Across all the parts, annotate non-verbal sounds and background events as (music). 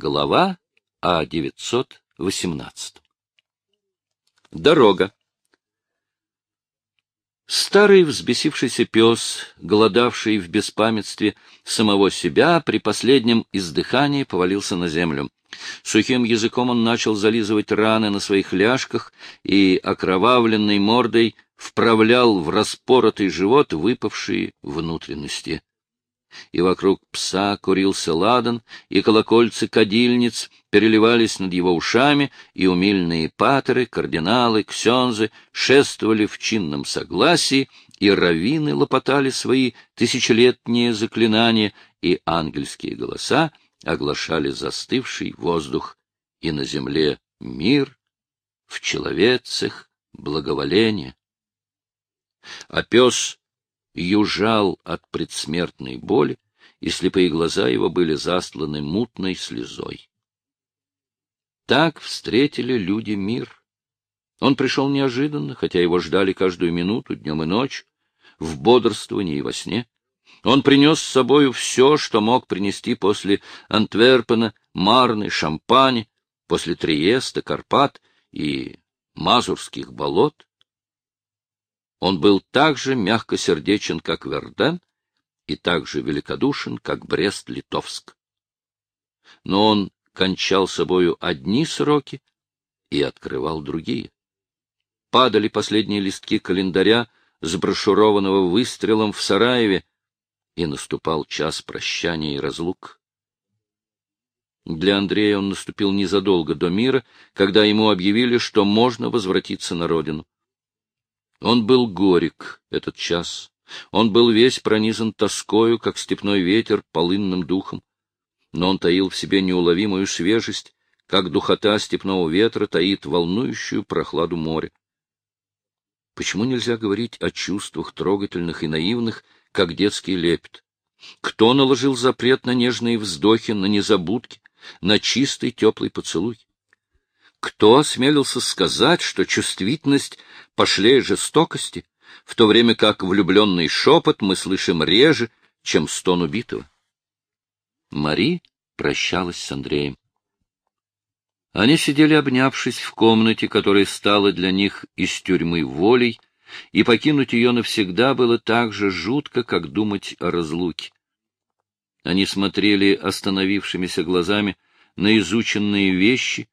Глава А918. Дорога. Старый взбесившийся пес, голодавший в беспамятстве самого себя, при последнем издыхании повалился на землю. Сухим языком он начал зализывать раны на своих ляжках и окровавленной мордой вправлял в распоротый живот выпавшие внутренности и вокруг пса курился ладан, и колокольцы кадильниц переливались над его ушами, и умильные патеры, кардиналы, ксензы шествовали в чинном согласии, и раввины лопотали свои тысячелетние заклинания, и ангельские голоса оглашали застывший воздух, и на земле мир, в человецах благоволение. А пес южал от предсмертной боли, и слепые глаза его были застланы мутной слезой. Так встретили люди мир. Он пришел неожиданно, хотя его ждали каждую минуту, днем и ночью, в бодрствовании и во сне. Он принес с собою все, что мог принести после Антверпена, Марны, Шампани, после Триеста, Карпат и Мазурских болот. Он был так же мягкосердечен, как Верден, и так же великодушен, как Брест-Литовск. Но он кончал собою одни сроки и открывал другие. Падали последние листки календаря, сброшурованного выстрелом в Сараеве, и наступал час прощания и разлук. Для Андрея он наступил незадолго до мира, когда ему объявили, что можно возвратиться на родину. Он был горек этот час. Он был весь пронизан тоскою, как степной ветер, полынным духом. Но он таил в себе неуловимую свежесть, как духота степного ветра таит волнующую прохладу моря. Почему нельзя говорить о чувствах трогательных и наивных, как детский лепет? Кто наложил запрет на нежные вздохи, на незабудки, на чистый теплый поцелуй? Кто осмелился сказать, что чувствительность пошлее жестокости, в то время как влюбленный шепот мы слышим реже, чем стон убитого? Мари прощалась с Андреем. Они сидели, обнявшись в комнате, которая стала для них из тюрьмы волей, и покинуть ее навсегда было так же жутко, как думать о разлуке. Они смотрели остановившимися глазами на изученные вещи,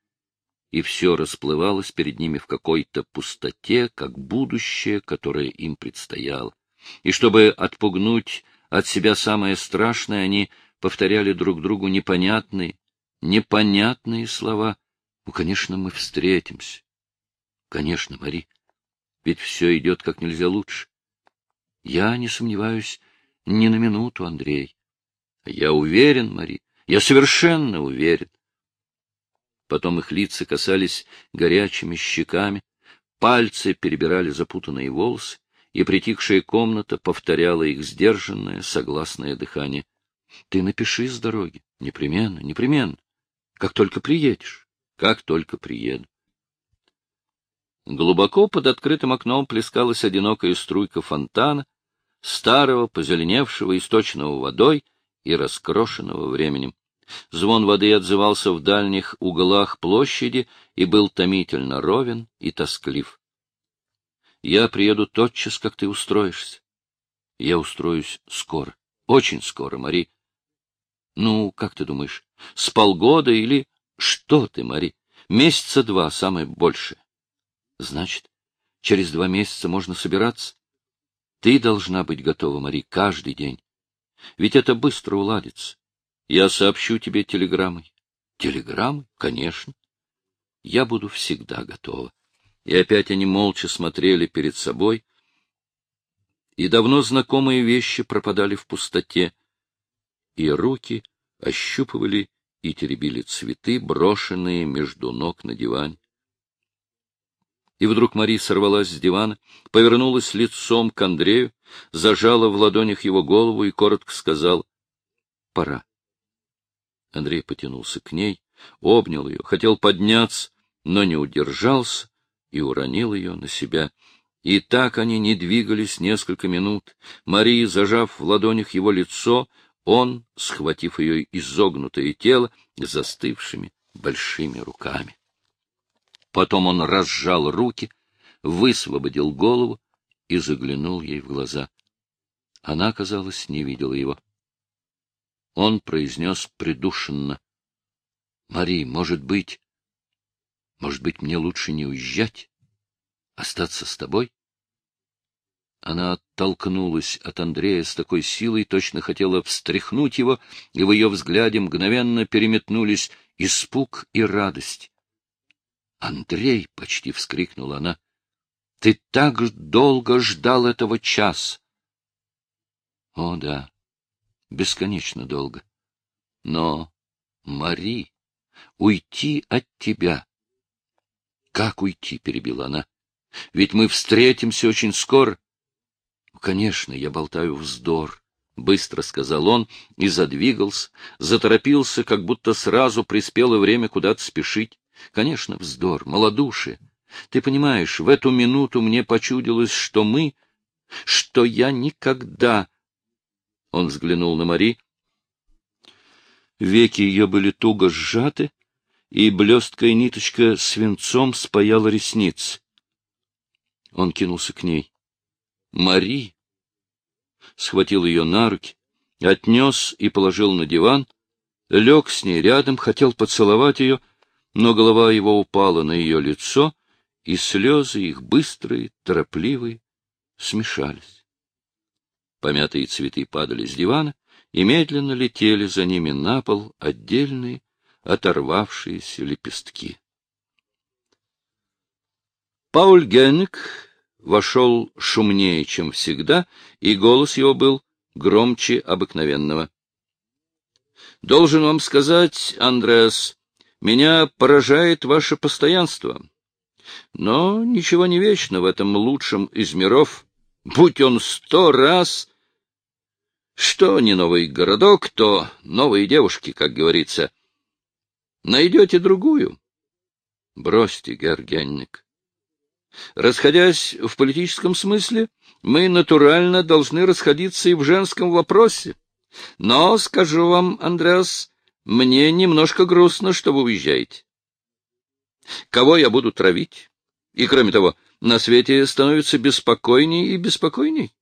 и все расплывалось перед ними в какой-то пустоте, как будущее, которое им предстояло. И чтобы отпугнуть от себя самое страшное, они повторяли друг другу непонятные, непонятные слова. Ну, конечно, мы встретимся. Конечно, Мари, ведь все идет как нельзя лучше. Я не сомневаюсь ни на минуту, Андрей. Я уверен, Мари, я совершенно уверен. Потом их лица касались горячими щеками, пальцы перебирали запутанные волосы, и притихшая комната повторяла их сдержанное, согласное дыхание. — Ты напиши с дороги. Непременно, непременно. Как только приедешь. Как только приеду. Глубоко под открытым окном плескалась одинокая струйка фонтана, старого, позеленевшего, источного водой и раскрошенного временем. Звон воды отзывался в дальних углах площади и был томительно ровен и тосклив. Я приеду тотчас, как ты устроишься. Я устроюсь скоро, очень скоро, Мари. Ну, как ты думаешь, с полгода или... Что ты, Мари? Месяца два, самое большее. Значит, через два месяца можно собираться? Ты должна быть готова, Мари, каждый день. Ведь это быстро уладится. Я сообщу тебе телеграммой. Телеграммы? Конечно. Я буду всегда готова. И опять они молча смотрели перед собой, и давно знакомые вещи пропадали в пустоте, и руки ощупывали и теребили цветы, брошенные между ног на диване. И вдруг Мари сорвалась с дивана, повернулась лицом к Андрею, зажала в ладонях его голову и коротко сказала «Пора». Андрей потянулся к ней, обнял ее, хотел подняться, но не удержался и уронил ее на себя. И так они не двигались несколько минут. Мария, зажав в ладонях его лицо, он, схватив ее изогнутое тело застывшими большими руками. Потом он разжал руки, высвободил голову и заглянул ей в глаза. Она, казалось, не видела его. Он произнес придушенно. — Мари, может быть... Может быть, мне лучше не уезжать? Остаться с тобой? Она оттолкнулась от Андрея с такой силой, точно хотела встряхнуть его, и в ее взгляде мгновенно переметнулись испуг и радость. «Андрей!» — почти вскрикнула она. «Ты так долго ждал этого час!» «О, да, бесконечно долго. Но, Мари, уйти от тебя...» «Как уйти?» — перебила она. «Ведь мы встретимся очень скоро». «Конечно, я болтаю вздор», — быстро сказал он и задвигался, заторопился, как будто сразу приспело время куда-то спешить. Конечно, вздор, малодушие. Ты понимаешь, в эту минуту мне почудилось, что мы, что я никогда... Он взглянул на Мари. Веки ее были туго сжаты, и блесткая ниточка свинцом спаяла ресниц. Он кинулся к ней. Мари! Схватил ее на руки, отнес и положил на диван, лег с ней рядом, хотел поцеловать ее — но голова его упала на ее лицо, и слезы их быстрые, торопливые, смешались. Помятые цветы падали с дивана, и медленно летели за ними на пол отдельные, оторвавшиеся лепестки. Пауль Генник вошел шумнее, чем всегда, и голос его был громче обыкновенного. — Должен вам сказать, Андреас, меня поражает ваше постоянство. Но ничего не вечно в этом лучшем из миров. Будь он сто раз... Что не новый городок, то новые девушки, как говорится. Найдете другую. Бросьте, Гергенник. Расходясь в политическом смысле, мы натурально должны расходиться и в женском вопросе. Но, скажу вам, Андреас, мне немножко грустно, что вы уезжаете. Кого я буду травить? И, кроме того, на свете становится беспокойней и беспокойней.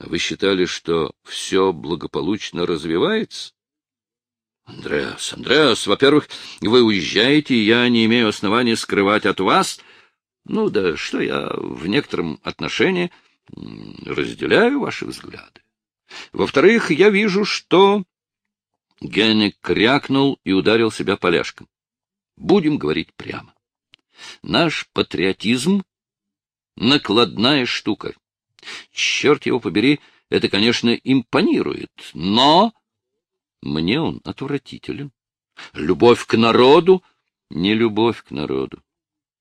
Вы считали, что все благополучно развивается? Андреас, Андреас, во-первых, вы уезжаете, и я не имею основания скрывать от вас. Ну да что я в некотором отношении разделяю ваши взгляды. Во-вторых, я вижу, что Генник крякнул и ударил себя поляшком. Будем говорить прямо. Наш патриотизм — накладная штука. Черт его побери, это, конечно, импонирует, но мне он отвратителен. Любовь к народу — не любовь к народу.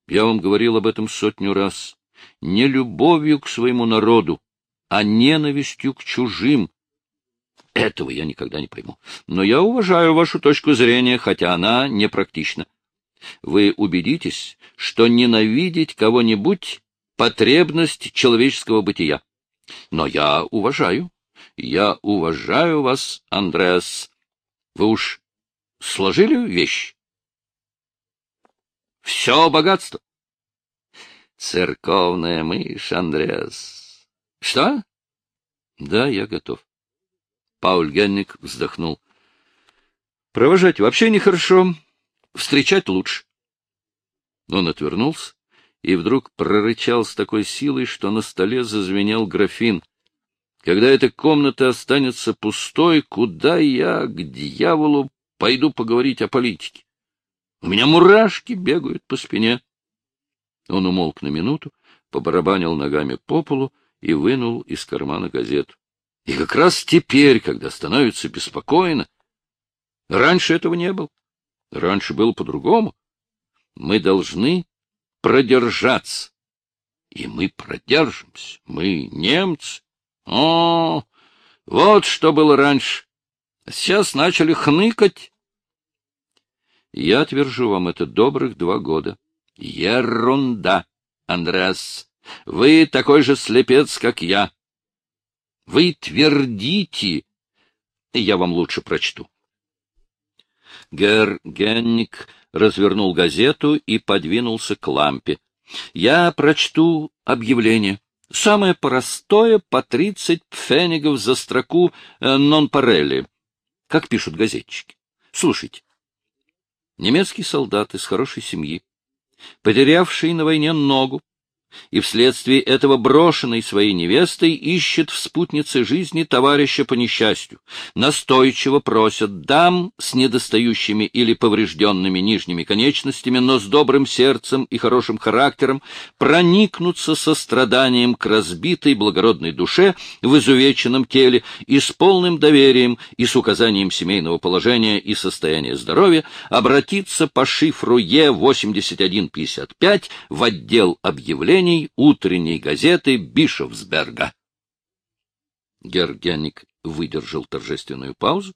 Я вам говорил об этом сотню раз. Не любовью к своему народу, а ненавистью к чужим, этого я никогда не пойму. Но я уважаю вашу точку зрения, хотя она непрактична. Вы убедитесь, что ненавидеть кого-нибудь — потребность человеческого бытия. Но я уважаю, я уважаю вас, Андреас. Вы уж сложили вещь? Все богатство. Церковная мышь, Андреас. Что? Да, я готов. Пауль Генник вздохнул. Провожать вообще нехорошо, встречать лучше. Он отвернулся и вдруг прорычал с такой силой, что на столе зазвенел графин. Когда эта комната останется пустой, куда я, к дьяволу, пойду поговорить о политике? У меня мурашки бегают по спине. Он умолк на минуту, побарабанил ногами по полу и вынул из кармана газету. И как раз теперь, когда становится беспокойно, раньше этого не было, раньше было по-другому, мы должны продержаться. И мы продержимся, мы немцы. О, вот что было раньше. Сейчас начали хныкать. Я твержу вам это добрых два года. Ерунда, Андреас. Вы такой же слепец, как я. Вы твердите, я вам лучше прочту. Гер Генник развернул газету и подвинулся к лампе. Я прочту объявление. Самое простое по тридцать пфенигов за строку э, «нон-парелли», как пишут газетчики. Слушайте. Немецкий солдат из хорошей семьи, потерявший на войне ногу, и вследствие этого брошенной своей невестой ищет в спутнице жизни товарища по несчастью, настойчиво просят дам с недостающими или поврежденными нижними конечностями, но с добрым сердцем и хорошим характером проникнуться состраданием к разбитой благородной душе в изувеченном теле и с полным доверием и с указанием семейного положения и состояния здоровья обратиться по шифру Е8155 в отдел объявлений объявлений утренней газеты Бишофсберга. Гергяник выдержал торжественную паузу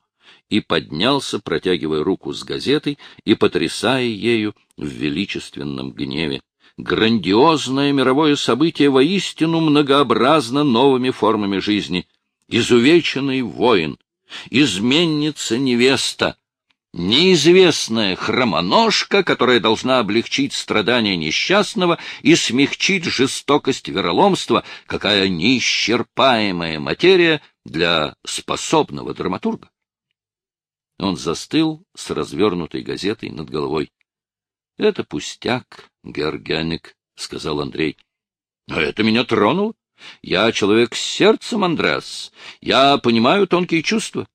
и поднялся, протягивая руку с газетой и потрясая ею в величественном гневе. Грандиозное мировое событие воистину многообразно новыми формами жизни. Изувеченный воин, изменница невеста, неизвестная хромоножка, которая должна облегчить страдания несчастного и смягчить жестокость вероломства, какая неисчерпаемая материя для способного драматурга. Он застыл с развернутой газетой над головой. — Это пустяк, Георгяник, — сказал Андрей. — А это меня тронуло. Я человек с сердцем, Андреас. Я понимаю тонкие чувства.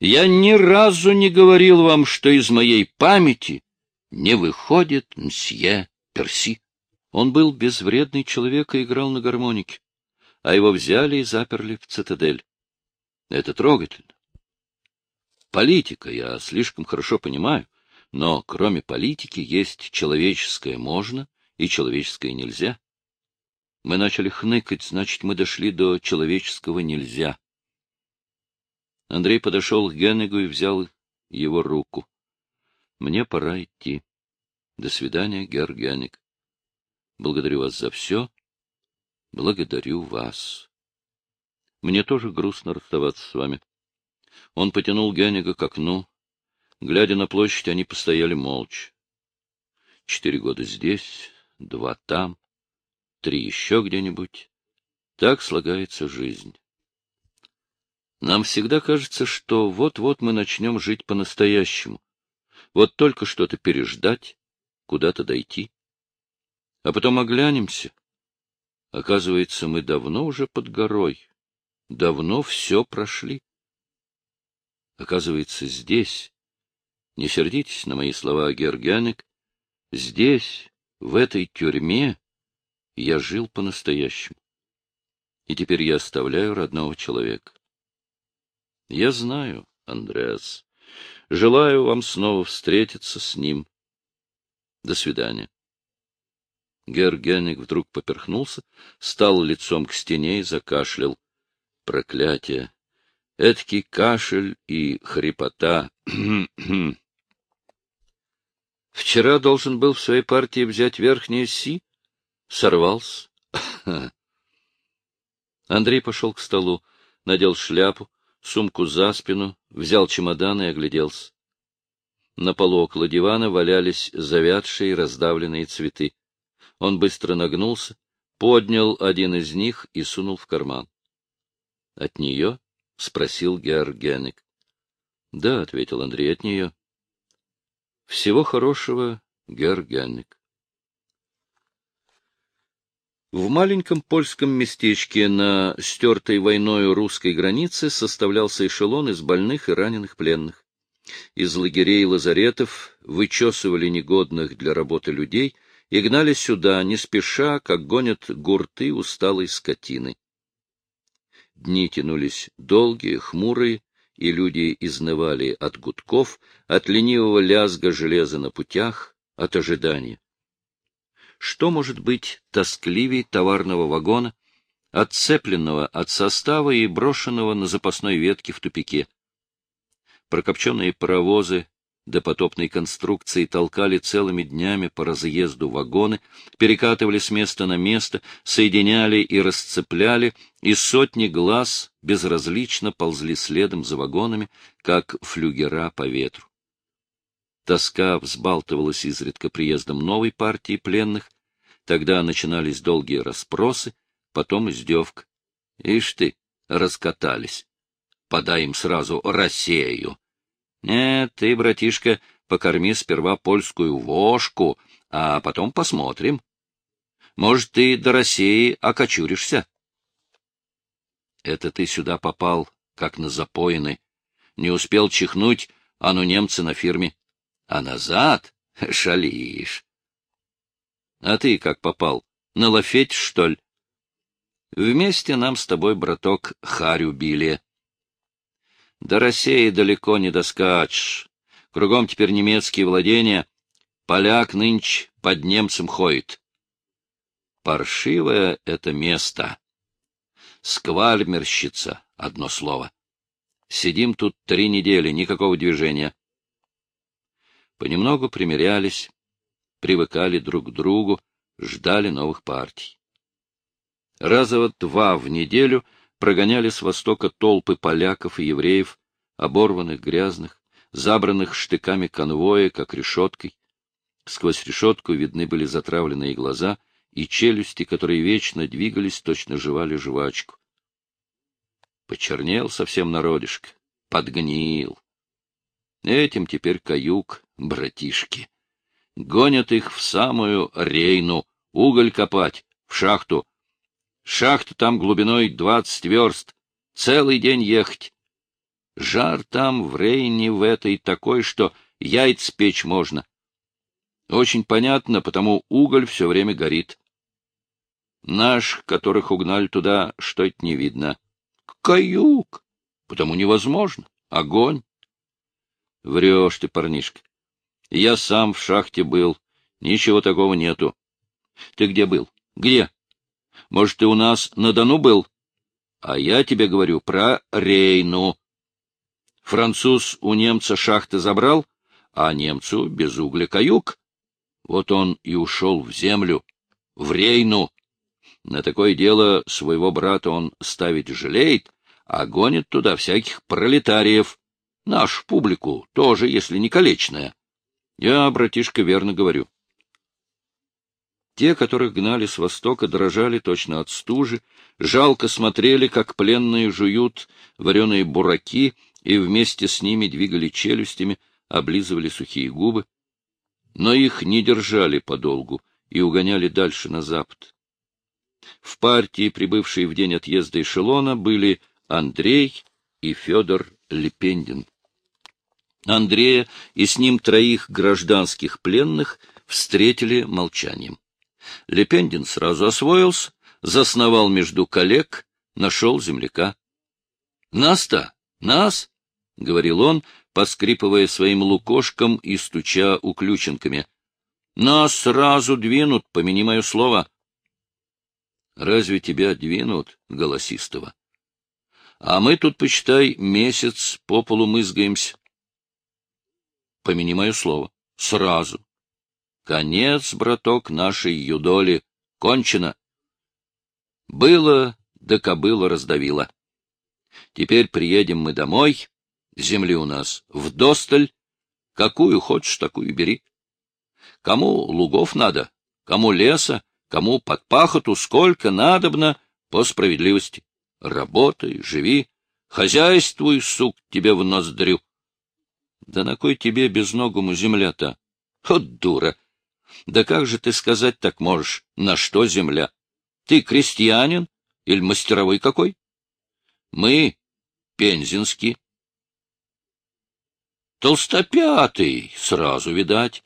Я ни разу не говорил вам, что из моей памяти не выходит мсье Перси. Он был безвредный человек и играл на гармонике, а его взяли и заперли в цитадель. Это трогательно. Политика я слишком хорошо понимаю, но кроме политики есть человеческое можно и человеческое нельзя. Мы начали хныкать, значит, мы дошли до человеческого нельзя. Андрей подошел к Геннегу и взял его руку. — Мне пора идти. До свидания, Герр Геннег. Благодарю вас за все. Благодарю вас. Мне тоже грустно расставаться с вами. Он потянул Геннига к окну. Глядя на площадь, они постояли молча. Четыре года здесь, два там, три еще где-нибудь. Так слагается жизнь. Нам всегда кажется, что вот-вот мы начнем жить по-настоящему. Вот только что-то переждать, куда-то дойти. А потом оглянемся. Оказывается, мы давно уже под горой, давно все прошли. Оказывается, здесь, не сердитесь на мои слова, Гергяник, здесь, в этой тюрьме, я жил по-настоящему. И теперь я оставляю родного человека. Я знаю, Андреас. Желаю вам снова встретиться с ним. До свидания. Гергеник вдруг поперхнулся, стал лицом к стене и закашлял. Проклятие! Эдкий кашель и хрипота. (clears throat) Вчера должен был в своей партии взять верхнее Си. Сорвался. (clears throat) Андрей пошел к столу, надел шляпу, сумку за спину, взял чемодан и огляделся. На полу около дивана валялись завядшие раздавленные цветы. Он быстро нагнулся, поднял один из них и сунул в карман. — От нее? — спросил Георгеник. — Да, — ответил Андрей, — от нее. — Всего хорошего, Георгеник. В маленьком польском местечке на стертой войною русской границе составлялся эшелон из больных и раненых пленных. Из лагерей и лазаретов вычесывали негодных для работы людей и гнали сюда, не спеша, как гонят гурты усталой скотины. Дни тянулись долгие, хмурые, и люди изнывали от гудков, от ленивого лязга железа на путях, от ожидания. Что может быть тоскливей товарного вагона, отцепленного от состава и брошенного на запасной ветке в тупике? Прокопченные паровозы допотопной конструкции толкали целыми днями по разъезду вагоны, перекатывали с места на место, соединяли и расцепляли, и сотни глаз безразлично ползли следом за вагонами, как флюгера по ветру. Тоска взбалтывалась изредка приездом новой партии пленных, тогда начинались долгие расспросы, потом издевка. Ишь ты, раскатались. Подай им сразу Россию. Нет, ты, братишка, покорми сперва польскую вошку, а потом посмотрим. Может, ты до России окочуришься. Это ты сюда попал, как на запоины. Не успел чихнуть, а ну немцы на фирме. А назад (laughs) шалишь. А ты как попал? На лафеть, что ли? Вместе нам с тобой, браток, харю били. До России далеко не доскачешь. Кругом теперь немецкие владения. Поляк нынче под немцем ходит. Паршивое это место. Сквальмерщица, одно слово. Сидим тут три недели, никакого движения. Понемногу примирялись, привыкали друг к другу, ждали новых партий. Раза два в неделю — прогоняли с востока толпы поляков и евреев, оборванных, грязных, забранных штыками конвоя, как решеткой. Сквозь решетку видны были затравленные глаза и челюсти, которые вечно двигались, точно жевали жвачку. Почернел совсем народишко, подгнил. Этим теперь каюк, братишки. Гонят их в самую рейну, уголь копать, в шахту, Шахта там глубиной двадцать верст. Целый день ехать. Жар там в Рейне в этой такой, что яйц печь можно. Очень понятно, потому уголь все время горит. Наш, которых угнали туда, что-то не видно. Каюк! Потому невозможно. Огонь. Врешь ты, парнишка. Я сам в шахте был. Ничего такого нету. Ты где был? Где? Может, ты у нас на Дону был? А я тебе говорю про Рейну. Француз у немца шахты забрал, а немцу без угля каюк. Вот он и ушел в землю, в Рейну. На такое дело своего брата он ставить жалеет, а гонит туда всяких пролетариев. Нашу публику тоже, если не колечная. Я, братишка, верно говорю. Те, которых гнали с востока, дрожали точно от стужи, жалко смотрели, как пленные жуют вареные бураки, и вместе с ними двигали челюстями, облизывали сухие губы. Но их не держали подолгу и угоняли дальше на запад. В партии, прибывшие в день отъезда эшелона, были Андрей и Федор Лепендин. Андрея и с ним троих гражданских пленных встретили молчанием. Лепендин сразу освоился, засновал между коллег, нашел земляка. — Нас-то, нас, — говорил он, поскрипывая своим лукошком и стуча уключенками. — Нас сразу двинут, помяни мое слово. — Разве тебя двинут, голосистого? — А мы тут, почитай, месяц по полу мызгаемся. — Помяни мое слово. Сразу. Конец, браток, нашей юдоли. Кончено. Было, да кобыла раздавила. Теперь приедем мы домой. Земли у нас вдосталь. Какую хочешь, такую бери. Кому лугов надо, кому леса, кому под пахоту, сколько надобно, по справедливости. Работай, живи, хозяйствуй, сук, тебе в ноздрю. Да на кой тебе безногому земля-то? Вот дура! Да как же ты сказать так можешь? На что земля? Ты крестьянин или мастеровой какой? Мы пензенский. Толстопятый, сразу видать.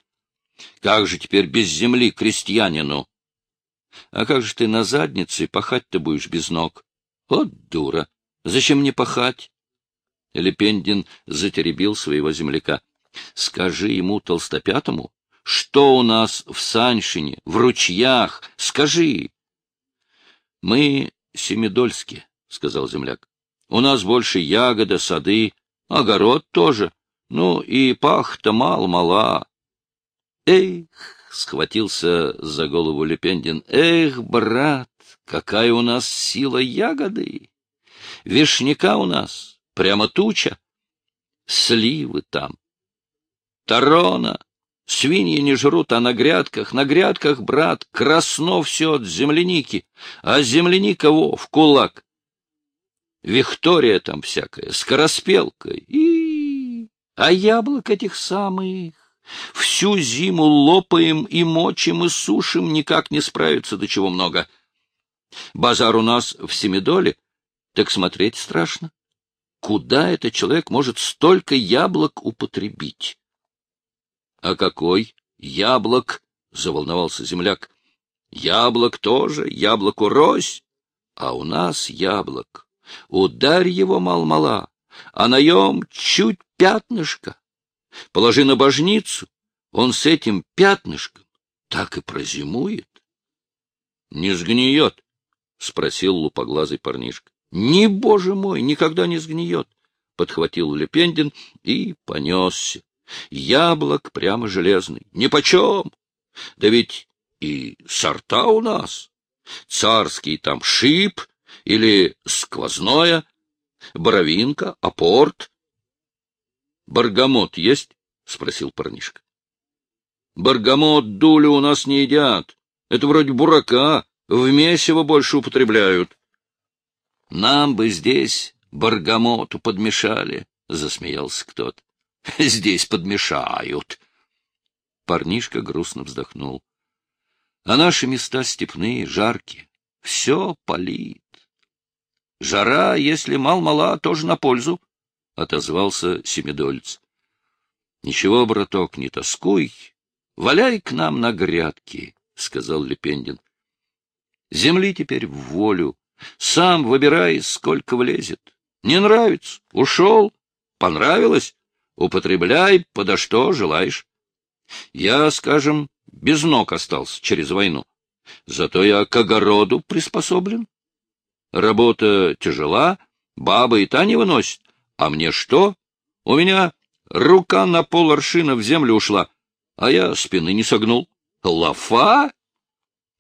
Как же теперь без земли крестьянину? А как же ты на заднице пахать-то будешь без ног? Вот дура! Зачем мне пахать? Лепендин затеребил своего земляка. Скажи ему толстопятому, что у нас в Саншине, в ручьях? Скажи. — Мы семидольские, — сказал земляк. — У нас больше ягода, сады, огород тоже. Ну, и пах-то мало-мала. Эх, схватился за голову Лепендин. Эх, брат, какая у нас сила ягоды! Вишняка у нас, прямо туча. Сливы там. Тарона. Свиньи не жрут, а на грядках, на грядках, брат, красно все от земляники, а земляника во, в кулак. Виктория там всякая, скороспелка, и... А яблок этих самых всю зиму лопаем и мочим и сушим, никак не справиться, до чего много. Базар у нас в Семидоле, так смотреть страшно. Куда этот человек может столько яблок употребить? — А какой? Яблок? — заволновался земляк. — Яблок тоже, яблоку рось. А у нас яблок. Ударь его мал-мала, а наем чуть пятнышко. Положи на божницу, он с этим пятнышком так и прозимует. — Не сгниет? — спросил лупоглазый парнишка. — Ни, боже мой, никогда не сгниет! — подхватил Лепендин и понесся. Яблок прямо железный. Нипочем! Да ведь и сорта у нас. Царский там шип или сквозное, боровинка, апорт. — Баргамот есть? — спросил парнишка. — Баргамот дули у нас не едят. Это вроде бурака, в месиво больше употребляют. — Нам бы здесь баргамоту подмешали, — засмеялся кто-то. — Здесь подмешают. Парнишка грустно вздохнул. А наши места степные, жаркие, все палит. Жара, если мал-мала, тоже на пользу, — отозвался Семидольц. — Ничего, браток, не тоскуй, валяй к нам на грядки, — сказал Лепендин. — Земли теперь в волю, сам выбирай, сколько влезет. Не нравится — ушел, понравилось Употребляй, подо что желаешь. Я, скажем, без ног остался через войну. Зато я к огороду приспособлен. Работа тяжела, баба и та не выносит. А мне что? У меня рука на пол аршина в землю ушла, а я спины не согнул. Лафа?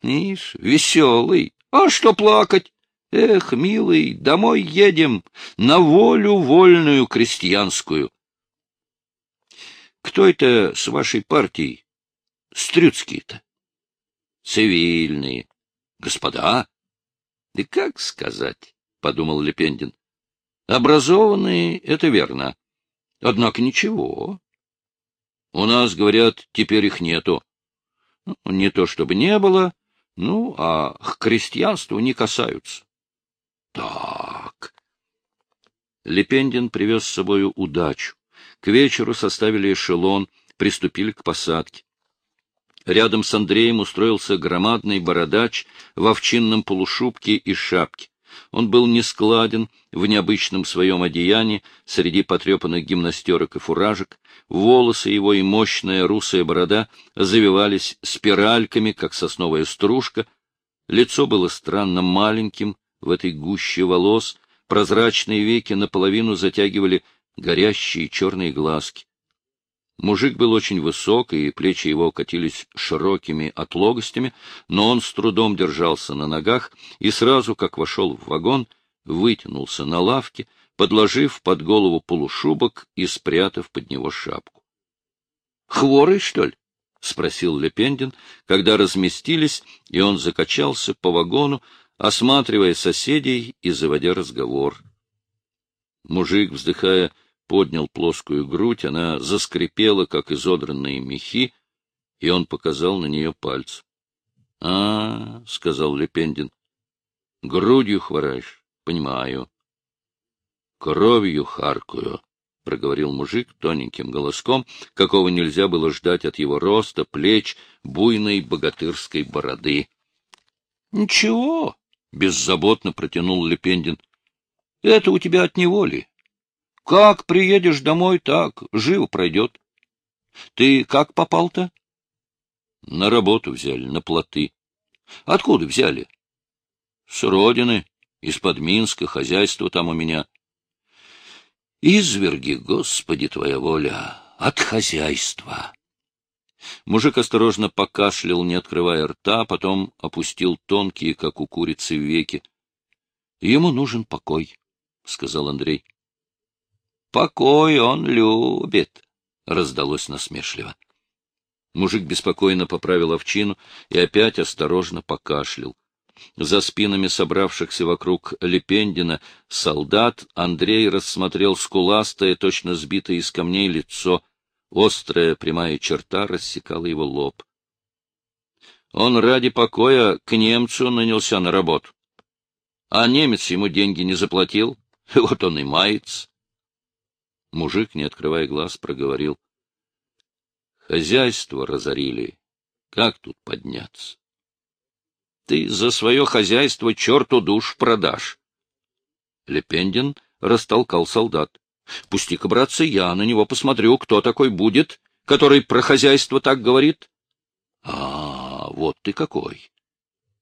Ишь, веселый. А что плакать? Эх, милый, домой едем, на волю вольную крестьянскую. Кто это с вашей партией? Стрюцкие-то. Цивильные. Господа? Да как сказать, — подумал Лепендин. Образованные — это верно. Однако ничего. У нас, говорят, теперь их нету. Ну, не то чтобы не было, ну, а к крестьянству не касаются. Так. Лепендин привез с собою удачу. К вечеру составили эшелон, приступили к посадке. Рядом с Андреем устроился громадный бородач в овчинном полушубке и шапке. Он был нескладен в необычном своем одеянии среди потрепанных гимнастерок и фуражек. Волосы его и мощная русая борода завивались спиральками, как сосновая стружка. Лицо было странно маленьким в этой гуще волос, прозрачные веки наполовину затягивали горящие черные глазки. Мужик был очень высок, и плечи его катились широкими отлогостями, но он с трудом держался на ногах и сразу, как вошел в вагон, вытянулся на лавке, подложив под голову полушубок и спрятав под него шапку. — Хворый, что ли? — спросил Лепендин, когда разместились, и он закачался по вагону, осматривая соседей и заводя разговор. Мужик, вздыхая, поднял плоскую грудь, она заскрипела, как изодранные мехи, и он показал на нее пальцем. — А, — сказал Лепендин, — грудью хвораешь, понимаю. — Кровью харкую, — проговорил мужик тоненьким голоском, какого нельзя было ждать от его роста, плеч, буйной богатырской бороды. — Ничего, — беззаботно протянул Лепендин, — это у тебя от неволи. Как приедешь домой, так живо пройдет. Ты как попал-то? На работу взяли, на плоты. Откуда взяли? С родины, из-под Минска, хозяйство там у меня. Изверги, Господи, Твоя воля, от хозяйства. Мужик осторожно покашлял, не открывая рта, потом опустил тонкие, как у курицы, веки. — Ему нужен покой, — сказал Андрей. — Покой он любит, — раздалось насмешливо. Мужик беспокойно поправил овчину и опять осторожно покашлял. За спинами собравшихся вокруг Лепендина солдат Андрей рассмотрел скуластое, точно сбитое из камней лицо. Острая прямая черта рассекала его лоб. Он ради покоя к немцу нанялся на работу. А немец ему деньги не заплатил, (laughs) вот он и мается. Мужик, не открывая глаз, проговорил. Хозяйство разорили. Как тут подняться? Ты за свое хозяйство черту душ продашь. Лепендин растолкал солдат. — Пусти-ка, братцы, я на него посмотрю, кто такой будет, который про хозяйство так говорит. — А, вот ты какой!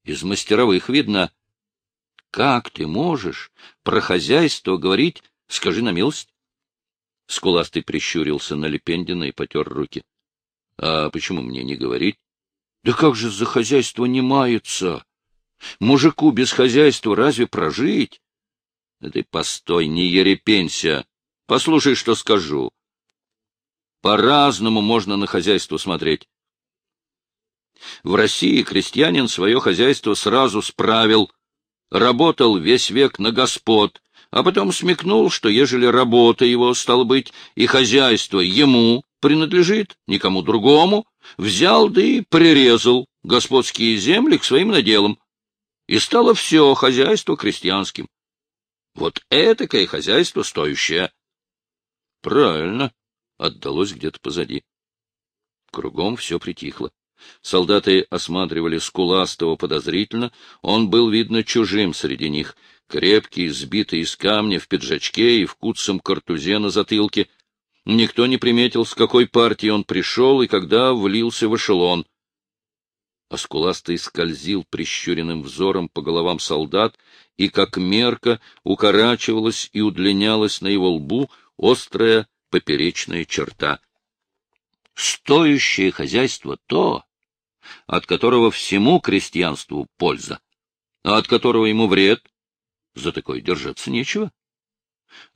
Из мастеровых видно. Как ты можешь про хозяйство говорить, скажи на милость? Скуластый прищурился на Лепендина и потер руки. — А почему мне не говорить? Да как же за хозяйство не мается? Мужику без хозяйства разве прожить? Да ты постой, не ерепенься. Послушай, что скажу. По-разному можно на хозяйство смотреть. В России крестьянин свое хозяйство сразу справил, работал весь век на господ, а потом смекнул, что ежели работа его, стало быть, и хозяйство ему принадлежит, никому другому, взял да и прирезал господские земли к своим наделам, и стало все хозяйство крестьянским. Вот этакое хозяйство стоящее. Правильно, отдалось где-то позади. Кругом все притихло. Солдаты осматривали скуластого подозрительно, он был, видно, чужим среди них, крепкий, сбитый из камня, в пиджачке и в куцом картузе на затылке — Никто не приметил, с какой партии он пришел и когда влился в эшелон. Аскуластый скользил прищуренным взором по головам солдат, и, как мерка, укорачивалась и удлинялась на его лбу острая поперечная черта. Стоящее хозяйство то, от которого всему крестьянству польза, а от которого ему вред. За такое держаться нечего.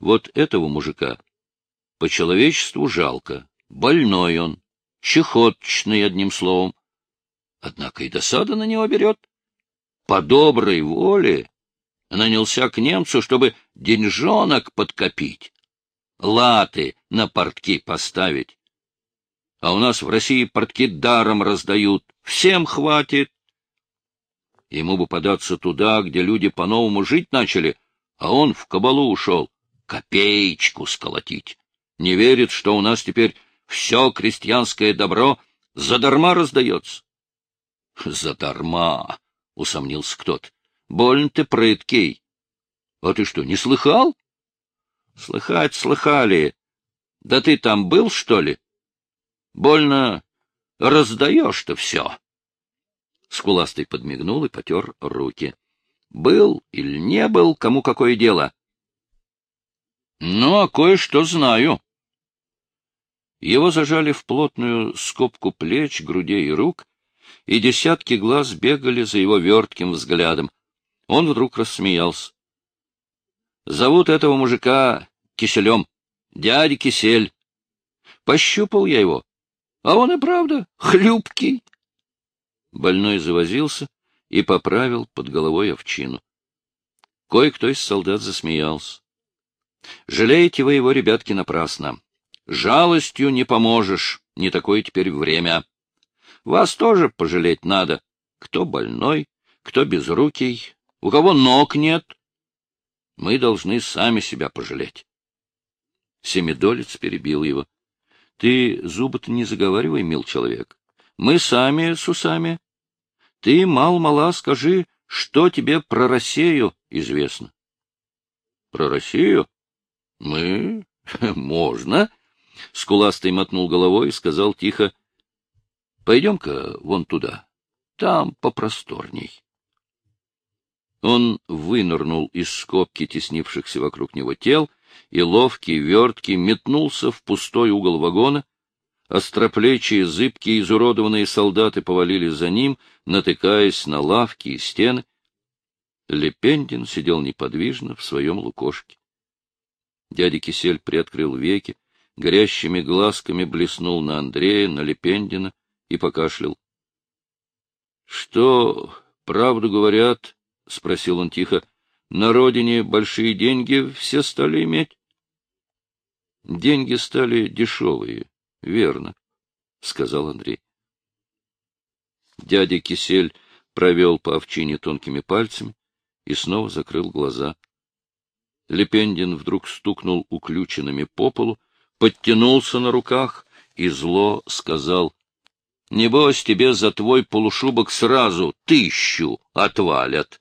Вот этого мужика по человечеству жалко. Больной он, чехоточный, одним словом. Однако и досада на него берет. По доброй воле нанялся к немцу, чтобы деньжонок подкопить, латы на портки поставить. А у нас в России портки даром раздают, всем хватит. Ему бы податься туда, где люди по-новому жить начали, а он в кабалу ушел, копеечку сколотить не верит, что у нас теперь все крестьянское добро задарма раздается. — Задарма, — усомнился кто-то. — Больно ты прыткий. — А ты что, не слыхал? — Слыхать слыхали. Да ты там был, что ли? Больно раздаешь-то все. Скуластый подмигнул и потер руки. Был или не был, кому какое дело. — Ну, а кое-что знаю. Его зажали в плотную скобку плеч, грудей и рук, и десятки глаз бегали за его вертким взглядом. Он вдруг рассмеялся. — Зовут этого мужика Киселем, дядя Кисель. Пощупал я его, а он и правда хлюпкий. Больной завозился и поправил под головой овчину. Кое-кто из солдат засмеялся. — Жалеете вы его, ребятки, напрасно. Жалостью не поможешь, не такое теперь время. Вас тоже пожалеть надо. Кто больной, кто безрукий, у кого ног нет. Мы должны сами себя пожалеть. Семидолец перебил его. — Ты зубы-то не заговаривай, мил человек. Мы сами с усами. Ты, мал-мала, скажи, что тебе про Россию известно? — Про Россию? Мы... (laughs) Можно. Скуластый мотнул головой и сказал тихо, — Пойдем-ка вон туда, там попросторней. Он вынырнул из скобки теснившихся вокруг него тел и ловкий, верткий, метнулся в пустой угол вагона. Остроплечие, зыбкие, изуродованные солдаты повалились за ним, натыкаясь на лавки и стены. Лепендин сидел неподвижно в своем лукошке. Дядя Кисель приоткрыл веки, горящими глазками блеснул на Андрея, на Лепендина и покашлял. — Что, правду говорят, — спросил он тихо, — на родине большие деньги все стали иметь? — Деньги стали дешевые, верно, — сказал Андрей. Дядя Кисель провел по овчине тонкими пальцами и снова закрыл глаза. Лепендин вдруг стукнул уключенными по полу, подтянулся на руках и зло сказал, — Небось, тебе за твой полушубок сразу тысячу отвалят.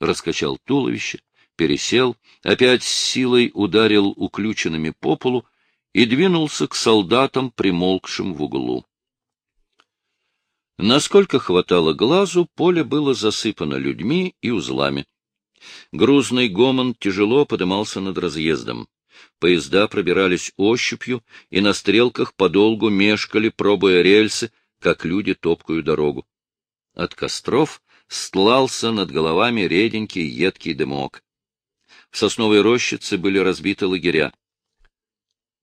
Раскачал туловище, пересел, опять силой ударил уключенными по полу и двинулся к солдатам, примолкшим в углу. Насколько хватало глазу, поле было засыпано людьми и узлами. Грузный гомон тяжело подымался над разъездом. Поезда пробирались ощупью и на стрелках подолгу мешкали, пробуя рельсы, как люди топкую дорогу. От костров стлался над головами реденький едкий дымок. В сосновой рощице были разбиты лагеря.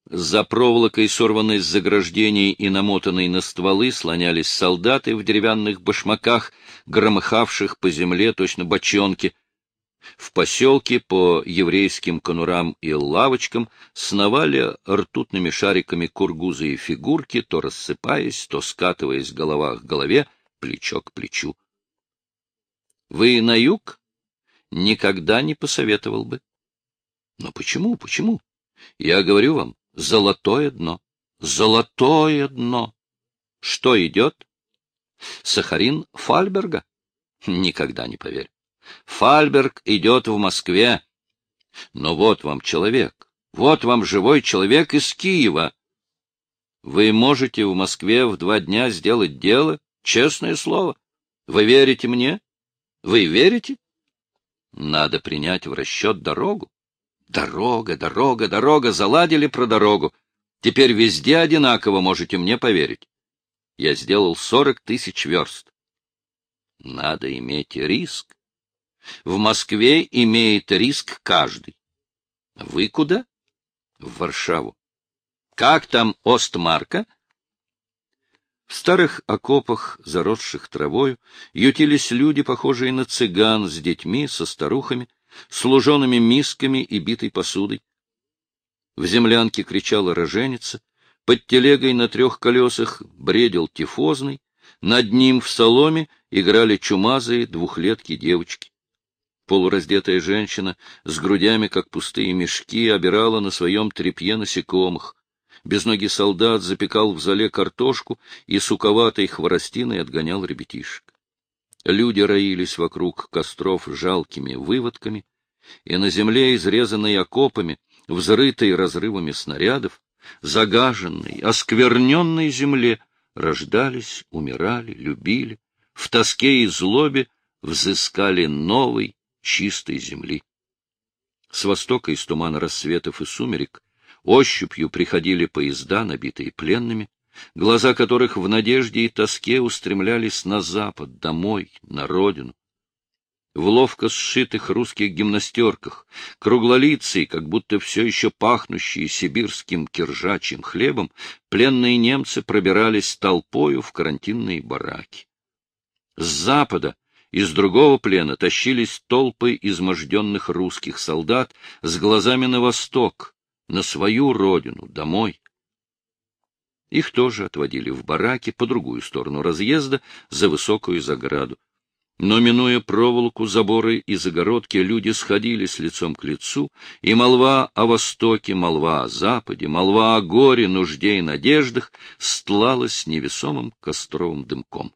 За проволокой, сорванной с заграждений и намотанной на стволы, слонялись солдаты в деревянных башмаках, громыхавших по земле точно бочонки. В поселке по еврейским конурам и лавочкам сновали ртутными шариками кургузы и фигурки, то рассыпаясь, то скатываясь голова к голове, плечо к плечу. Вы на юг? Никогда не посоветовал бы. Но почему, почему? Я говорю вам, Золотое дно. Золотое дно. Что идет? Сахарин Фальберга? Никогда не поверю. Фальберг идет в Москве. Но вот вам человек. Вот вам живой человек из Киева. Вы можете в Москве в два дня сделать дело, честное слово. Вы верите мне? Вы верите? Надо принять в расчет дорогу. Дорога, дорога, дорога, заладили про дорогу. Теперь везде одинаково, можете мне поверить. Я сделал сорок тысяч верст. Надо иметь риск. В Москве имеет риск каждый. Вы куда? В Варшаву. Как там Остмарка? В старых окопах, заросших травою, ютились люди, похожие на цыган, с детьми, со старухами, служенными мисками и битой посудой. В землянке кричала роженица, под телегой на трех колесах бредил тифозный, над ним в соломе играли чумазые двухлетки девочки. Полураздетая женщина с грудями, как пустые мешки, обирала на своем тряпье насекомых. Безногий солдат запекал в зале картошку и суковатой хворостиной отгонял ребятишек. Люди роились вокруг костров жалкими выводками, и на земле, изрезанной окопами, взрытой разрывами снарядов, загаженной, оскверненной земле, рождались, умирали, любили, в тоске и злобе взыскали новой, чистой земли. С востока из тумана рассветов и сумерек ощупью приходили поезда, набитые пленными, глаза которых в надежде и тоске устремлялись на запад, домой, на родину. В ловко сшитых русских гимнастерках, круглолицые, как будто все еще пахнущие сибирским киржачьим хлебом, пленные немцы пробирались толпою в карантинные бараки. С запада из другого плена тащились толпы изможденных русских солдат с глазами на восток, на свою родину, домой. Их тоже отводили в бараки по другую сторону разъезда, за высокую заграду. Но, минуя проволоку, заборы и загородки, люди сходились лицом к лицу, и молва о Востоке, молва о Западе, молва о горе, нужде и надеждах стлалась невесомым костровым дымком.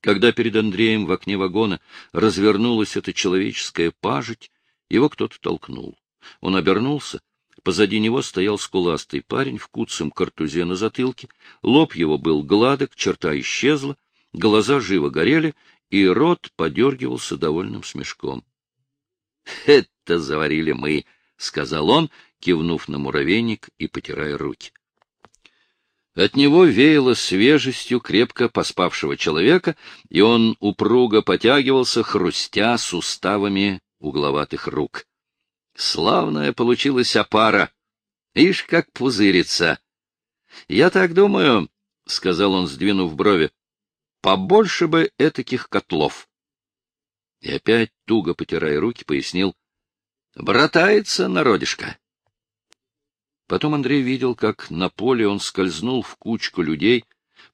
Когда перед Андреем в окне вагона развернулась эта человеческая пажить, его кто-то толкнул. Он обернулся Позади него стоял скуластый парень в куцем картузе на затылке, лоб его был гладок, черта исчезла, глаза живо горели, и рот подергивался довольным смешком. — Это заварили мы, сказал он, кивнув на муравейник и потирая руки. От него веяло свежестью крепко поспавшего человека, и он упруго потягивался, хрустя суставами угловатых рук. Славная получилась опара. Ишь, как пузырится. — Я так думаю, — сказал он, сдвинув брови, — побольше бы этаких котлов. И опять, туго потирая руки, пояснил, — братается народишко. Потом Андрей видел, как на поле он скользнул в кучку людей,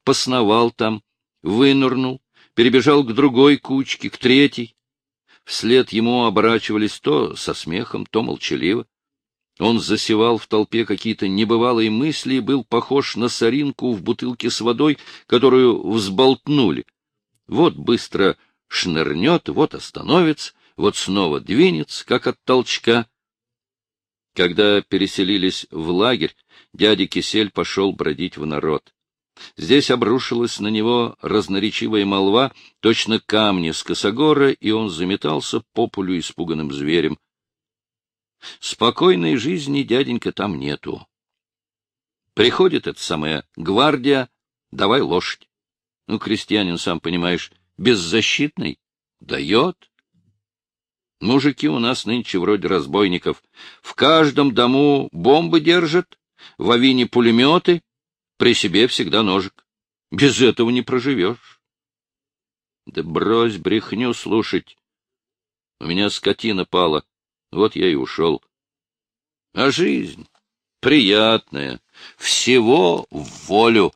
посновал там, вынырнул, перебежал к другой кучке, к третьей. Вслед ему оборачивались то со смехом, то молчаливо. Он засевал в толпе какие-то небывалые мысли и был похож на соринку в бутылке с водой, которую взболтнули. Вот быстро шнырнет, вот остановится, вот снова двинется, как от толчка. Когда переселились в лагерь, дядя Кисель пошел бродить в народ. Здесь обрушилась на него разноречивая молва, точно камни с косогора, и он заметался по полю испуганным зверем. Спокойной жизни дяденька там нету. Приходит эта самая гвардия, давай лошадь. Ну, крестьянин, сам понимаешь, беззащитный, дает. Мужики у нас нынче вроде разбойников. В каждом дому бомбы держат, в авине пулеметы, при себе всегда ножик. Без этого не проживешь. Да брось брехню слушать. У меня скотина пала, вот я и ушел. А жизнь приятная, всего в волю.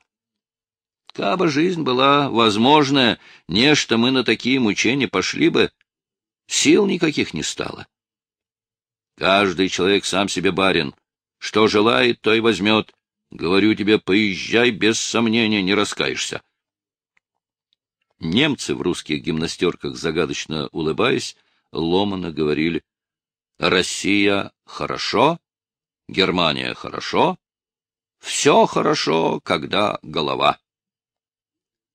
Каба жизнь была возможная, нечто мы на такие мучения пошли бы, Сил никаких не стало. Каждый человек сам себе барин. Что желает, то и возьмет. Говорю тебе, поезжай, без сомнения, не раскаешься. Немцы в русских гимнастерках, загадочно улыбаясь, ломано говорили «Россия хорошо, Германия хорошо, все хорошо, когда голова».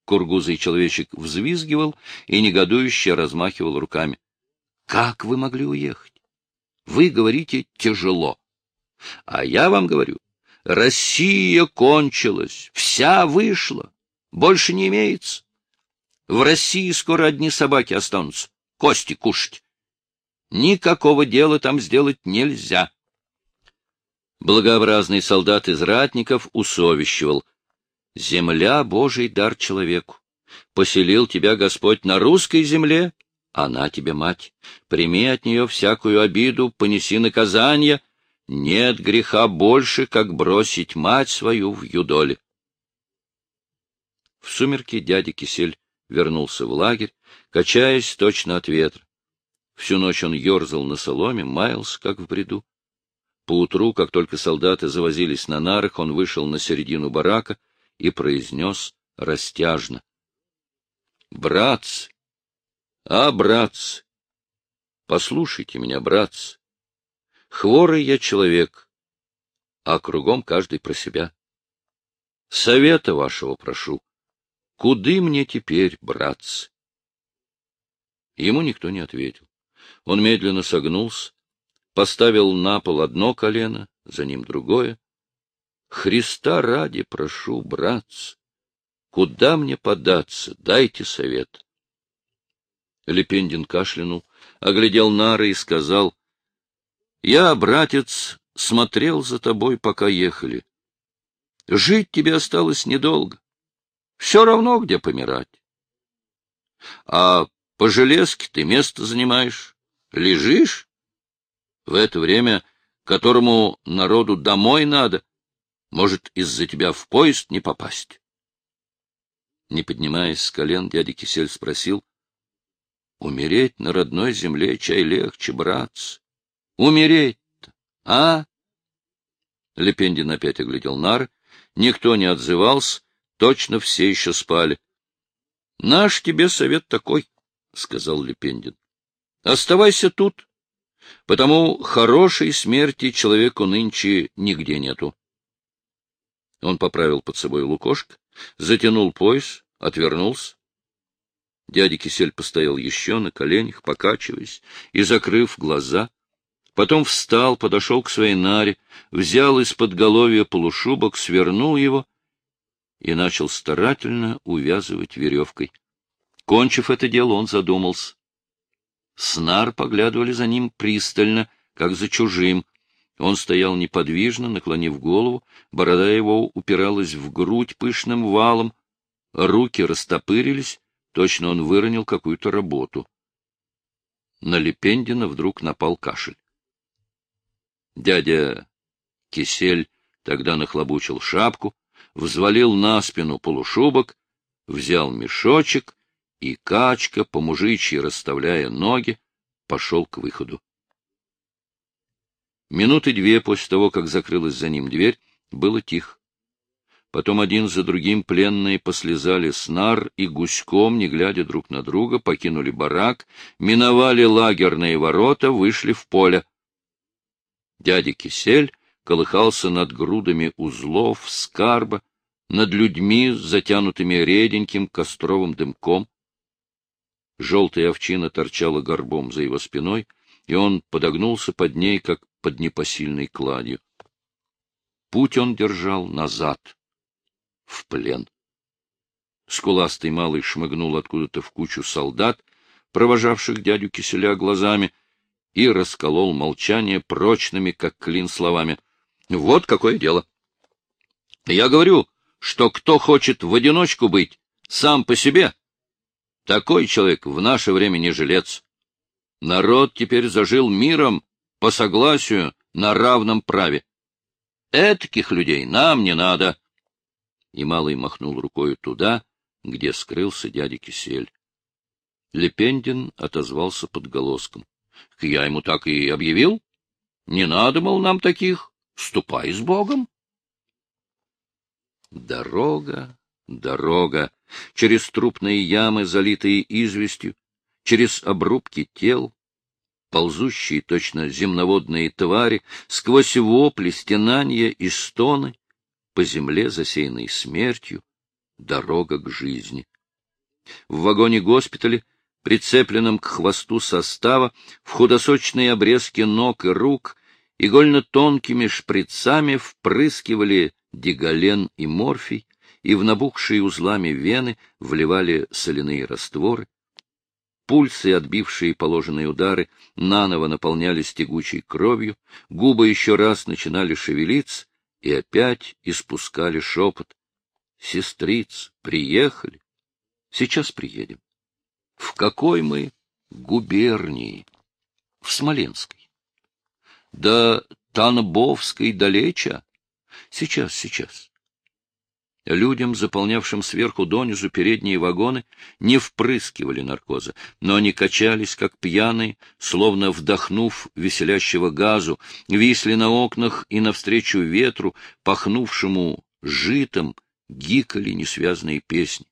Кургузый человечек взвизгивал и негодующе размахивал руками. Как вы могли уехать? Вы говорите «тяжело». А я вам говорю, Россия кончилась, вся вышла, больше не имеется. В России скоро одни собаки останутся, кости кушать. Никакого дела там сделать нельзя. Благообразный солдат из ратников усовещивал. Земля — Божий дар человеку. Поселил тебя Господь на русской земле, она тебе мать. Прими от нее всякую обиду, понеси наказание. Нет греха больше, как бросить мать свою в юдоле. В сумерки дядя Кисель вернулся в лагерь, качаясь точно от ветра. Всю ночь он ерзал на соломе, маялся, как в бреду. Поутру, как только солдаты завозились на нарах, он вышел на середину барака и произнес растяжно. — Братцы, а, братцы, послушайте меня, братцы, хворый я человек, а кругом каждый про себя. Совета вашего прошу, куды мне теперь, братцы? Ему никто не ответил. Он медленно согнулся, поставил на пол одно колено, за ним другое. Христа ради прошу, братцы, куда мне податься, дайте совет. Лепендин кашлянул, оглядел нары и сказал, — Я, братец, смотрел за тобой, пока ехали. Жить тебе осталось недолго. Все равно, где помирать. А по железке ты место занимаешь, лежишь. В это время, которому народу домой надо, может из-за тебя в поезд не попасть. Не поднимаясь с колен, дядя Кисель спросил, Умереть на родной земле чай легче, братцы. Умереть-то, а? Лепендин опять оглядел нары. Никто не отзывался, точно все еще спали. — Наш тебе совет такой, — сказал Лепендин. — Оставайся тут, потому хорошей смерти человеку нынче нигде нету. Он поправил под собой лукошко, затянул пояс, отвернулся. Дядя Кисель постоял еще на коленях, покачиваясь и закрыв глаза. Потом встал, подошел к своей наре, взял из-под головья полушубок, свернул его и начал старательно увязывать веревкой. Кончив это дело, он задумался. Снар поглядывали за ним пристально, как за чужим. Он стоял неподвижно, наклонив голову, борода его упиралась в грудь пышным валом, руки растопырились, точно он выронил какую-то работу. На Лепендина вдруг напал кашель. Дядя Кисель тогда нахлобучил шапку, взвалил на спину полушубок, взял мешочек и качка, по-мужичьи расставляя ноги, пошел к выходу. Минуты две после того, как закрылась за ним дверь, было тихо. Потом один за другим пленные послезали с нар и гуськом, не глядя друг на друга, покинули барак, миновали лагерные ворота, вышли в поле. Дядя Кисель колыхался над грудами узлов, скарба, над людьми, затянутыми реденьким костровым дымком. Желтая овчина торчала горбом за его спиной, и он подогнулся под ней, как под непосильной кладью. Путь он держал назад, в плен. Скуластый малый шмыгнул откуда-то в кучу солдат, провожавших дядю Киселя глазами, и расколол молчание прочными, как клин, словами. — Вот какое дело! Я говорю, что кто хочет в одиночку быть, сам по себе, такой человек в наше время не жилец. Народ теперь зажил миром, по согласию, на равном праве. Этаких людей нам не надо. И Малый махнул рукой туда, где скрылся дядя Кисель. Лепендин отозвался под голоском. — Я ему так и объявил. Не надо, мол, нам таких. Ступай с Богом. Дорога, дорога, через трупные ямы, залитые известью, через обрубки тел, ползущие точно земноводные твари, сквозь вопли, стенания и стоны, по земле, засеянной смертью, дорога к жизни. В вагоне госпиталя, прицепленном к хвосту состава, в худосочные обрезки ног и рук, игольно-тонкими шприцами впрыскивали дигален и морфий, и в набухшие узлами вены вливали соляные растворы. Пульсы, отбившие положенные удары, наново наполнялись тягучей кровью, губы еще раз начинали шевелиться и опять испускали шепот. — Сестриц, приехали. Сейчас приедем. В какой мы губернии? В Смоленской. Да Танбовской далеча? Сейчас, сейчас. Людям, заполнявшим сверху донизу передние вагоны, не впрыскивали наркоза, но они качались, как пьяные, словно вдохнув веселящего газу, висли на окнах и навстречу ветру, пахнувшему житом, гикали несвязные песни.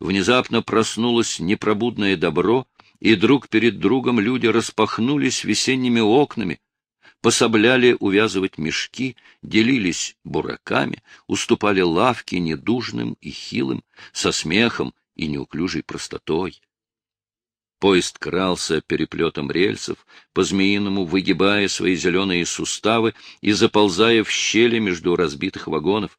Внезапно проснулось непробудное добро, и друг перед другом люди распахнулись весенними окнами, пособляли увязывать мешки, делились бураками, уступали лавки недужным и хилым, со смехом и неуклюжей простотой. Поезд крался переплетом рельсов, по-змеиному выгибая свои зеленые суставы и заползая в щели между разбитых вагонов.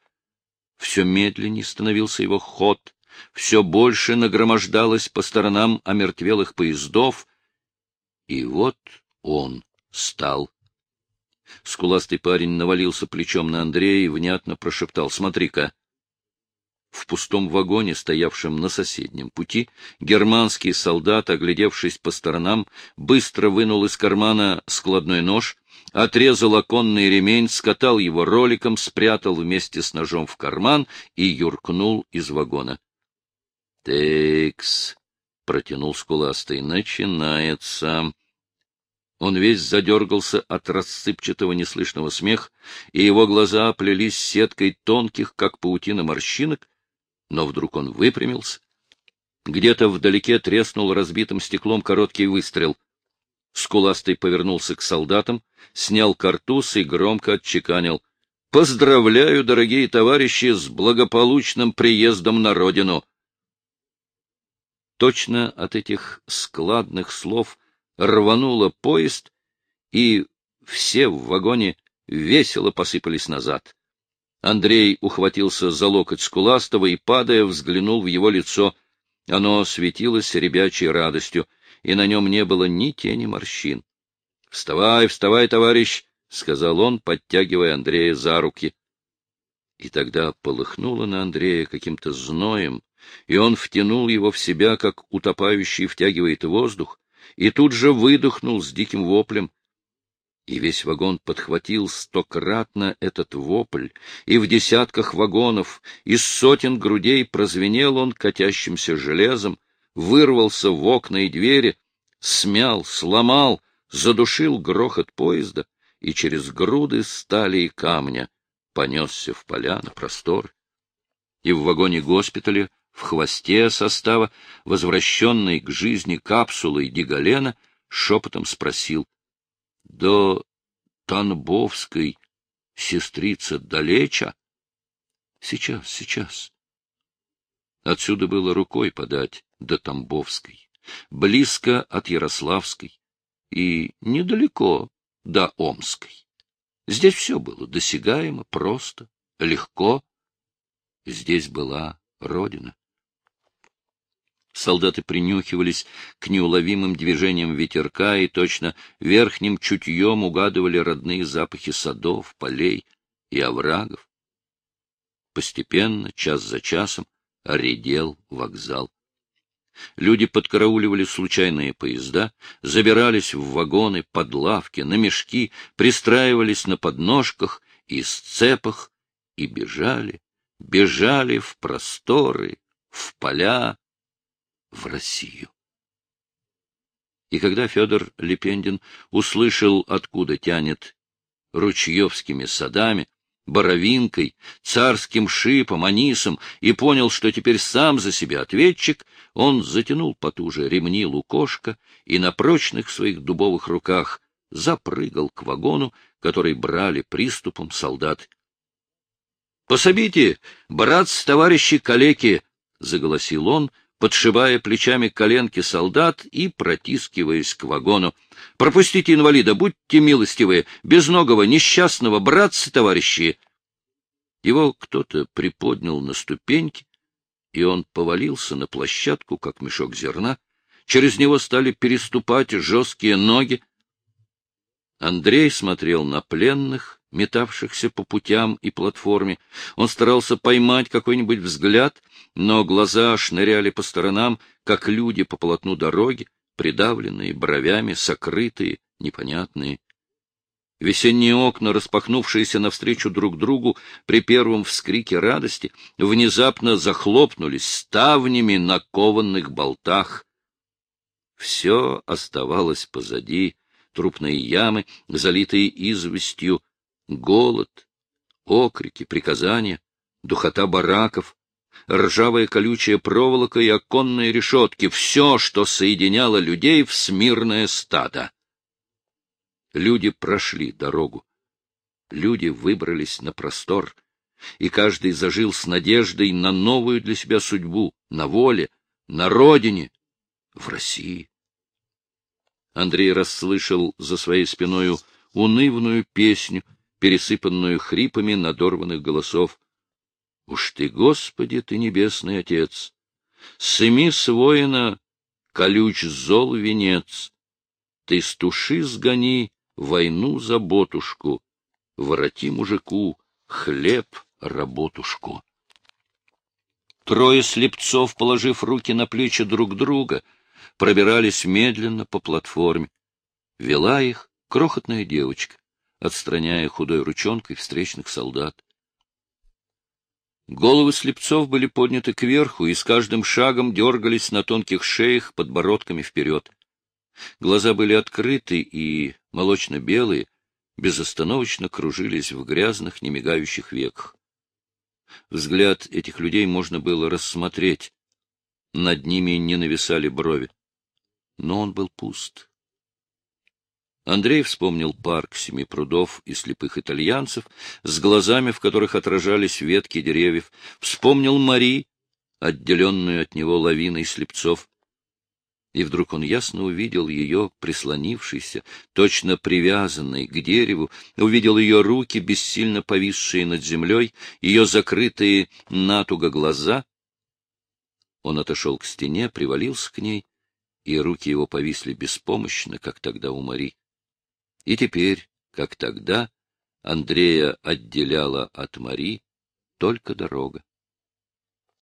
Все медленнее становился его ход, все больше нагромождалось по сторонам омертвелых поездов, и вот он стал Скуластый парень навалился плечом на Андрея и внятно прошептал. — Смотри-ка! В пустом вагоне, стоявшем на соседнем пути, германский солдат, оглядевшись по сторонам, быстро вынул из кармана складной нож, отрезал оконный ремень, скатал его роликом, спрятал вместе с ножом в карман и юркнул из вагона. — Текс, — протянул скуластый, — начинается. Он весь задергался от рассыпчатого неслышного смеха, и его глаза оплелись сеткой тонких, как паутина морщинок, но вдруг он выпрямился. Где-то вдалеке треснул разбитым стеклом короткий выстрел. Скуластый повернулся к солдатам, снял картуз и громко отчеканил. — Поздравляю, дорогие товарищи, с благополучным приездом на родину! Точно от этих складных слов — рвануло поезд, и все в вагоне весело посыпались назад. Андрей ухватился за локоть Скуластова и, падая, взглянул в его лицо. Оно светилось ребячей радостью, и на нем не было ни тени морщин. — Вставай, вставай, товарищ! — сказал он, подтягивая Андрея за руки. И тогда полыхнуло на Андрея каким-то зноем, и он втянул его в себя, как утопающий втягивает воздух, и тут же выдохнул с диким воплем — и весь вагон подхватил стократно этот вопль, и в десятках вагонов из сотен грудей прозвенел он катящимся железом, вырвался в окна и двери, смял, сломал, задушил грохот поезда и через груды стали и камня понесся в поля на простор. И в вагоне госпиталя, в хвосте состава, возвращенной к жизни капсулой Дигалена, шепотом спросил до Танбовской сестрица далеча? Сейчас, сейчас. Отсюда было рукой подать до Тамбовской, близко от Ярославской и недалеко до Омской. Здесь все было досягаемо, просто, легко. Здесь была Родина. Солдаты принюхивались к неуловимым движениям ветерка и точно верхним чутьем угадывали родные запахи садов, полей и оврагов. Постепенно, час за часом, оредел вокзал. Люди подкарауливали случайные поезда, забирались в вагоны, под лавки, на мешки, пристраивались на подножках и сцепах и бежали, бежали в просторы, в поля, в Россию. И когда Федор Лепендин услышал, откуда тянет ручьевскими садами, боровинкой, царским шипом, анисом, и понял, что теперь сам за себя ответчик, он затянул потуже ремни лукошка и на прочных своих дубовых руках запрыгал к вагону, который брали приступом солдат. — Пособите, братцы-товарищи калеки! — заголосил он, — подшибая плечами коленки солдат и протискиваясь к вагону. — Пропустите инвалида, будьте милостивы, безногого, несчастного, братцы-товарищи! Его кто-то приподнял на ступеньки, и он повалился на площадку, как мешок зерна. Через него стали переступать жесткие ноги. Андрей смотрел на пленных, метавшихся по путям и платформе. Он старался поймать какой-нибудь взгляд, но глаза шныряли по сторонам, как люди по полотну дороги, придавленные бровями, сокрытые, непонятные. Весенние окна, распахнувшиеся навстречу друг другу при первом вскрике радости, внезапно захлопнулись ставнями на кованных болтах. Все оставалось позади, трупные ямы, залитые известью, голод, окрики, приказания, духота бараков, ржавая колючая проволока и оконные решетки — все, что соединяло людей в смирное стадо. Люди прошли дорогу. Люди выбрались на простор, и каждый зажил с надеждой на новую для себя судьбу, на воле, на родине, в России. Андрей расслышал за своей спиною унывную песню — пересыпанную хрипами надорванных голосов. Уж ты, Господи, ты небесный Отец! Сыми с воина, колюч зол венец, ты стуши сгони войну заботушку, вороти мужику хлеб работушку. Трое слепцов, положив руки на плечи друг друга, пробирались медленно по платформе. Вела их крохотная девочка отстраняя худой ручонкой встречных солдат. Головы слепцов были подняты кверху и с каждым шагом дергались на тонких шеях подбородками вперед. Глаза были открыты и молочно-белые, безостановочно кружились в грязных, немигающих веках. Взгляд этих людей можно было рассмотреть. Над ними не нависали брови. Но он был пуст. Андрей вспомнил парк семи прудов и слепых итальянцев, с глазами, в которых отражались ветки деревьев, вспомнил Мари, отделенную от него лавиной слепцов. И вдруг он ясно увидел ее прислонившейся, точно привязанной к дереву, увидел ее руки, бессильно повисшие над землей, ее закрытые натуго глаза. Он отошел к стене, привалился к ней, и руки его повисли беспомощно, как тогда у Мари. И теперь, как тогда, Андрея отделяла от Мари только дорога.